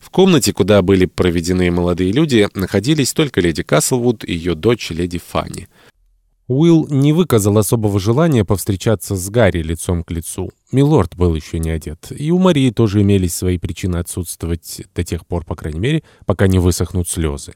В комнате, куда были проведены молодые люди, находились только леди Каслвуд и ее дочь леди Фанни. Уилл не выказал особого желания повстречаться с Гарри лицом к лицу. Милорд был еще не одет, и у Марии тоже имелись свои причины отсутствовать до тех пор, по крайней мере, пока не высохнут слезы.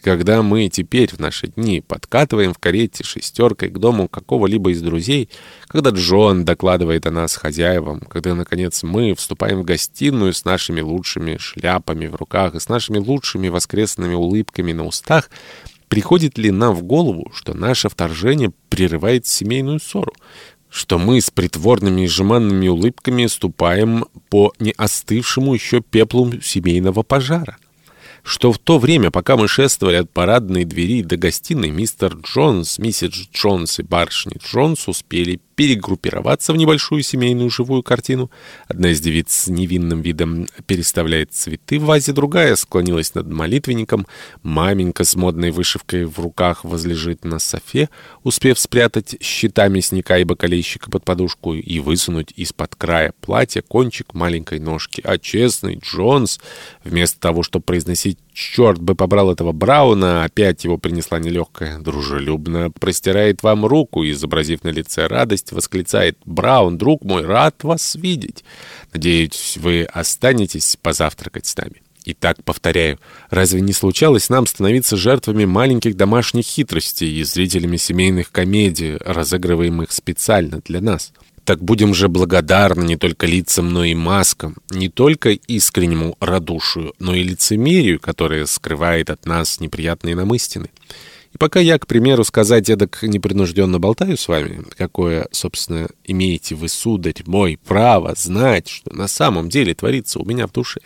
Когда мы теперь в наши дни подкатываем в карете шестеркой к дому какого-либо из друзей, когда Джон докладывает о нас хозяевам, когда, наконец, мы вступаем в гостиную с нашими лучшими шляпами в руках и с нашими лучшими воскресными улыбками на устах, Приходит ли нам в голову, что наше вторжение прерывает семейную ссору? Что мы с притворными и жеманными улыбками ступаем по неостывшему еще пеплу семейного пожара? Что в то время, пока мы шествовали от парадной двери до гостиной, мистер Джонс, миссис Джонс и барышни Джонс успели перегруппироваться в небольшую семейную живую картину. Одна из девиц с невинным видом переставляет цветы в вазе, другая склонилась над молитвенником. Маменька с модной вышивкой в руках возлежит на софе, успев спрятать щита мясника и бокалейщика под подушку и высунуть из-под края платья кончик маленькой ножки. А честный Джонс, вместо того, чтобы произносить «Черт бы побрал этого Брауна!» Опять его принесла нелегкая. Дружелюбно простирает вам руку, изобразив на лице радость, восклицает «Браун, друг мой, рад вас видеть! Надеюсь, вы останетесь позавтракать с нами». Итак, повторяю, разве не случалось нам становиться жертвами маленьких домашних хитростей и зрителями семейных комедий, разыгрываемых специально для нас? Так будем же благодарны не только лицам, но и маскам, не только искреннему радушию, но и лицемерию, которое скрывает от нас неприятные нам истины. И пока я, к примеру, сказать эдак непринужденно болтаю с вами, какое, собственно, имеете вы, сударь мой, право знать, что на самом деле творится у меня в душе,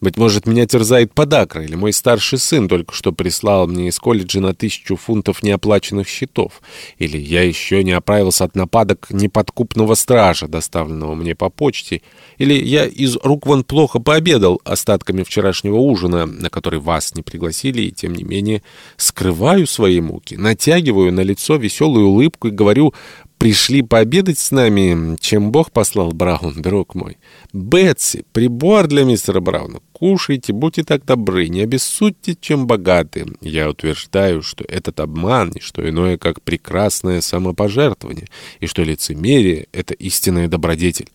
быть может, меня терзает подакра, или мой старший сын только что прислал мне из колледжа на тысячу фунтов неоплаченных счетов, или я еще не оправился от нападок неподкупного стража, доставленного мне по почте, или я из рук вон плохо пообедал остатками вчерашнего ужина, на который вас не пригласили, и тем не менее скрываю свои муки, натягиваю на лицо веселую улыбку и говорю пришли пообедать с нами, чем Бог послал Браун, друг мой. Бетси, прибор для мистера Брауна. Кушайте, будьте так добры, не обессудьте, чем богаты. Я утверждаю, что этот обман — что иное, как прекрасное самопожертвование, и что лицемерие — это истинная добродетель.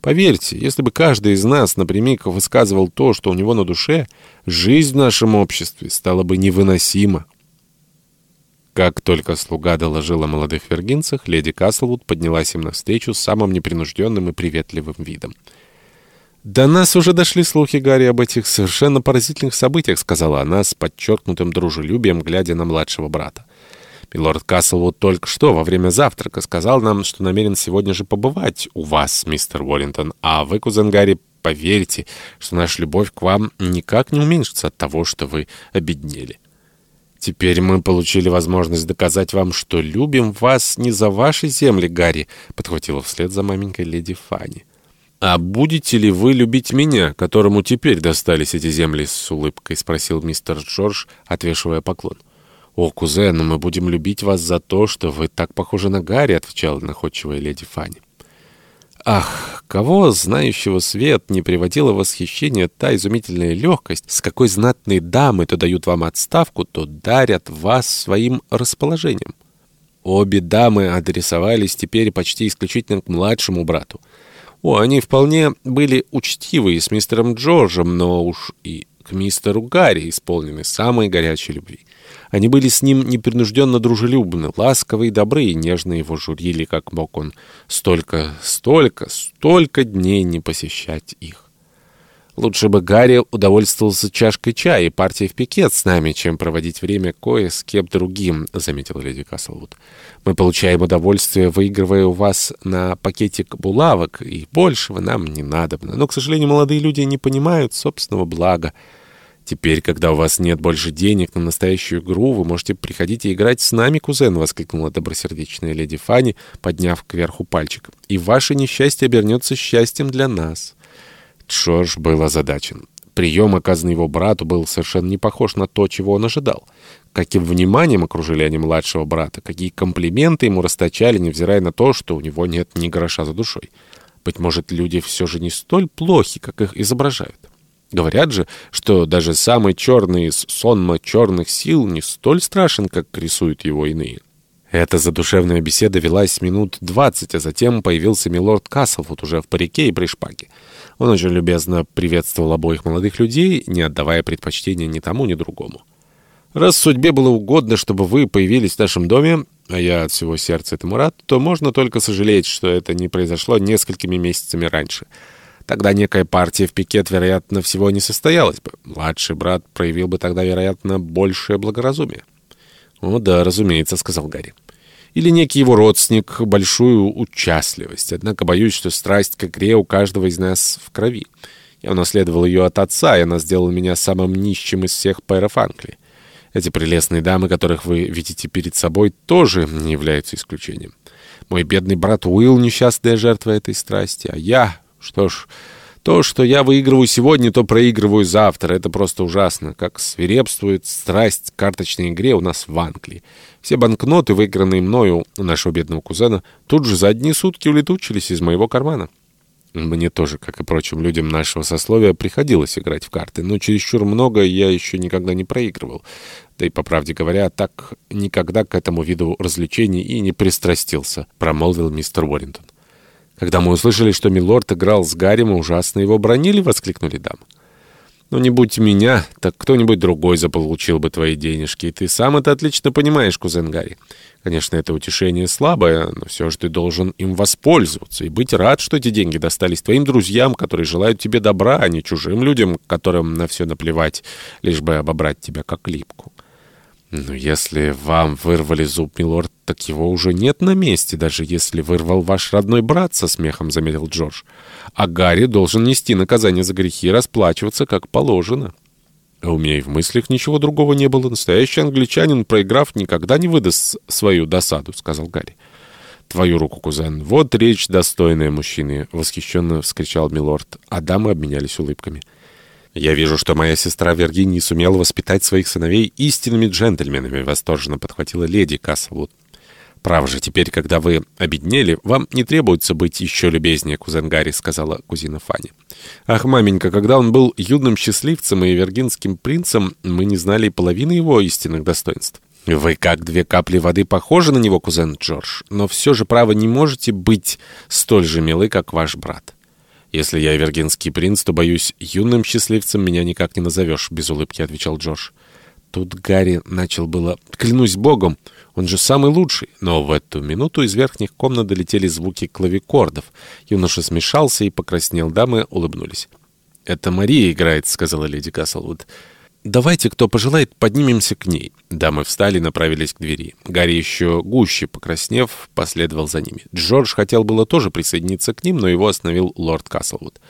Поверьте, если бы каждый из нас напрямик высказывал то, что у него на душе, жизнь в нашем обществе стала бы невыносима. Как только слуга доложил о молодых вергинцах, леди Каслвуд поднялась им навстречу с самым непринужденным и приветливым видом. «До нас уже дошли слухи, Гарри, об этих совершенно поразительных событиях», — сказала она с подчеркнутым дружелюбием, глядя на младшего брата. «Милорд Каслвуд только что во время завтрака сказал нам, что намерен сегодня же побывать у вас, мистер Уоллинтон, а вы, кузен Гарри, поверьте, что наша любовь к вам никак не уменьшится от того, что вы обеднели». «Теперь мы получили возможность доказать вам, что любим вас не за ваши земли, Гарри», — подхватила вслед за маменькой леди Фанни. «А будете ли вы любить меня, которому теперь достались эти земли?» — с улыбкой спросил мистер Джордж, отвешивая поклон. «О, кузен, мы будем любить вас за то, что вы так похожи на Гарри», — отвечала находчивая леди Фанни. Ах, кого, знающего свет, не приводила в восхищение та изумительная легкость, с какой знатные дамы то дают вам отставку, то дарят вас своим расположением. Обе дамы адресовались теперь почти исключительно к младшему брату. О, они вполне были учтивы с мистером Джорджем, но уж и к мистеру Гарри исполнены самой горячей любви. Они были с ним непринужденно дружелюбны, ласковы и добры, и нежно его журили, как мог он столько, столько, столько дней не посещать их. Лучше бы Гарри удовольствовался чашкой чая и партией в пикет с нами, чем проводить время кое с кем другим, — заметила леди Каслвуд. Мы получаем удовольствие, выигрывая у вас на пакетик булавок, и большего нам не надобно. Но, к сожалению, молодые люди не понимают собственного блага. «Теперь, когда у вас нет больше денег на настоящую игру, вы можете приходить и играть с нами, кузен», — воскликнула добросердечная леди Фанни, подняв кверху пальчик. «И ваше несчастье обернется счастьем для нас». Джордж был озадачен. Прием, оказанный его брату, был совершенно не похож на то, чего он ожидал. Каким вниманием окружили они младшего брата, какие комплименты ему расточали, невзирая на то, что у него нет ни гроша за душой. Быть может, люди все же не столь плохи, как их изображают. Говорят же, что даже самый черный из сонма черных сил не столь страшен, как рисуют его иные. Эта задушевная беседа велась минут двадцать, а затем появился милорд Каслфуд уже в парике и при шпаге. Он очень любезно приветствовал обоих молодых людей, не отдавая предпочтения ни тому, ни другому. «Раз судьбе было угодно, чтобы вы появились в нашем доме, а я от всего сердца этому рад, то можно только сожалеть, что это не произошло несколькими месяцами раньше». Тогда некая партия в пикет, вероятно, всего не состоялась бы. Младший брат проявил бы тогда, вероятно, большее благоразумие. «О, да, разумеется», — сказал Гарри. «Или некий его родственник, большую участливость. Однако боюсь, что страсть к игре у каждого из нас в крови. Я унаследовал ее от отца, и она сделала меня самым нищим из всех пэров Англии. Эти прелестные дамы, которых вы видите перед собой, тоже не являются исключением. Мой бедный брат Уилл — несчастная жертва этой страсти, а я что ж, то, что я выигрываю сегодня, то проигрываю завтра. Это просто ужасно. Как свирепствует страсть к карточной игре у нас в Англии. Все банкноты, выигранные мною у нашего бедного кузена, тут же за одни сутки улетучились из моего кармана. Мне тоже, как и прочим людям нашего сословия, приходилось играть в карты, но чересчур много я еще никогда не проигрывал. Да и, по правде говоря, так никогда к этому виду развлечений и не пристрастился, промолвил мистер Уоррингтон. Когда мы услышали, что Милорд играл с Гарри, мы ужасно его бронили, — воскликнули дамы. Но «Ну, не будь меня, так кто-нибудь другой заполучил бы твои денежки, и ты сам это отлично понимаешь, кузен Гарри. Конечно, это утешение слабое, но все же ты должен им воспользоваться и быть рад, что эти деньги достались твоим друзьям, которые желают тебе добра, а не чужим людям, которым на все наплевать, лишь бы обобрать тебя как липку. «Но если вам вырвали зуб, милорд, так его уже нет на месте, даже если вырвал ваш родной брат», — со смехом заметил Джордж. «А Гарри должен нести наказание за грехи и расплачиваться, как положено». У меня и в мыслях ничего другого не было. Настоящий англичанин, проиграв, никогда не выдаст свою досаду, — сказал Гарри. «Твою руку, кузен. Вот речь достойная мужчины!» — восхищенно вскричал милорд. А дамы обменялись улыбками. «Я вижу, что моя сестра Виргиния сумела воспитать своих сыновей истинными джентльменами», — восторженно подхватила леди Каслвуд. «Право же, теперь, когда вы обеднели, вам не требуется быть еще любезнее, кузен Гарри», — сказала кузина Фанни. «Ах, маменька, когда он был юным счастливцем и виргинским принцем, мы не знали половины его истинных достоинств». «Вы как две капли воды похожи на него, кузен Джордж, но все же, право, не можете быть столь же милы, как ваш брат». «Если я вергинский принц, то, боюсь, юным счастливцем меня никак не назовешь», — без улыбки отвечал Джордж. Тут Гарри начал было «Клянусь богом, он же самый лучший!» Но в эту минуту из верхних комнат долетели звуки клавикордов. Юноша смешался и покраснел. Дамы улыбнулись. «Это Мария играет», — сказала леди Каслвуд. «Давайте, кто пожелает, поднимемся к ней». Дамы встали и направились к двери. Гарри еще гуще, покраснев, последовал за ними. Джордж хотел было тоже присоединиться к ним, но его остановил лорд Каслвуд.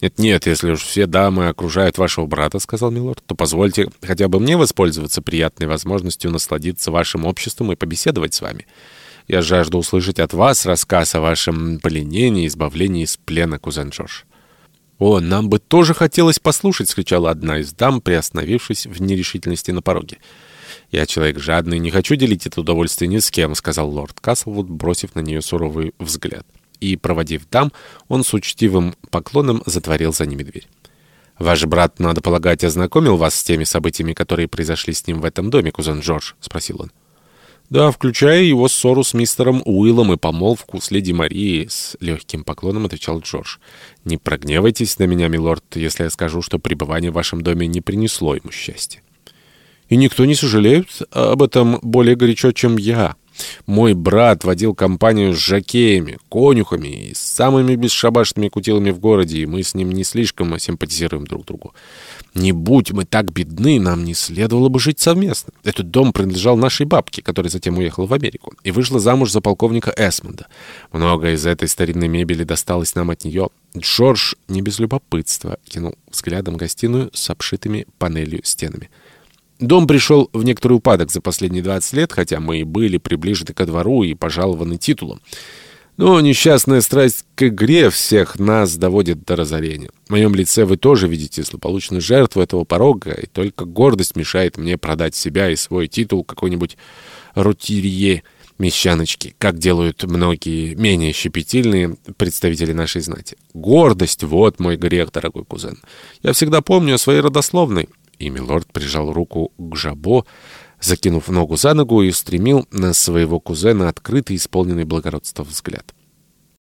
«Нет-нет, если уж все дамы окружают вашего брата, — сказал милорд, — то позвольте хотя бы мне воспользоваться приятной возможностью насладиться вашим обществом и побеседовать с вами. Я жажду услышать от вас рассказ о вашем пленении и избавлении из плена, кузен Джордж». «О, нам бы тоже хотелось послушать!» — скричала одна из дам, приостановившись в нерешительности на пороге. «Я человек жадный, не хочу делить это удовольствие ни с кем», — сказал лорд Каслвуд, бросив на нее суровый взгляд. И, проводив дам, он с учтивым поклоном затворил за ними дверь. «Ваш брат, надо полагать, ознакомил вас с теми событиями, которые произошли с ним в этом доме, кузен Джордж?» — спросил он. «Да, включая его ссору с мистером Уиллом и помолвку с леди Марией», — с легким поклоном отвечал Джордж. «Не прогневайтесь на меня, милорд, если я скажу, что пребывание в вашем доме не принесло ему счастья». «И никто не сожалеет об этом более горячо, чем я», мой брат водил компанию с жакеями, конюхами и самыми бесшабашными кутилами в городе, и мы с ним не слишком симпатизируем друг другу. Не будь мы так бедны, нам не следовало бы жить совместно. Этот дом принадлежал нашей бабке, которая затем уехала в Америку, и вышла замуж за полковника Эсмонда. Много из этой старинной мебели досталось нам от нее. Джордж не без любопытства кинул взглядом гостиную с обшитыми панелью стенами. Дом пришел в некоторый упадок за последние 20 лет, хотя мы и были приближены ко двору и пожалованы титулом. Но несчастная страсть к игре всех нас доводит до разорения. В моем лице вы тоже видите злополучную жертву этого порога, и только гордость мешает мне продать себя и свой титул какой-нибудь рутирье. Мещаночки, как делают многие менее щепетильные представители нашей знати. Гордость — вот мой грех, дорогой кузен. Я всегда помню о своей родословной. И милорд прижал руку к жабо, закинув ногу за ногу и устремил на своего кузена открытый, исполненный благородства взгляд.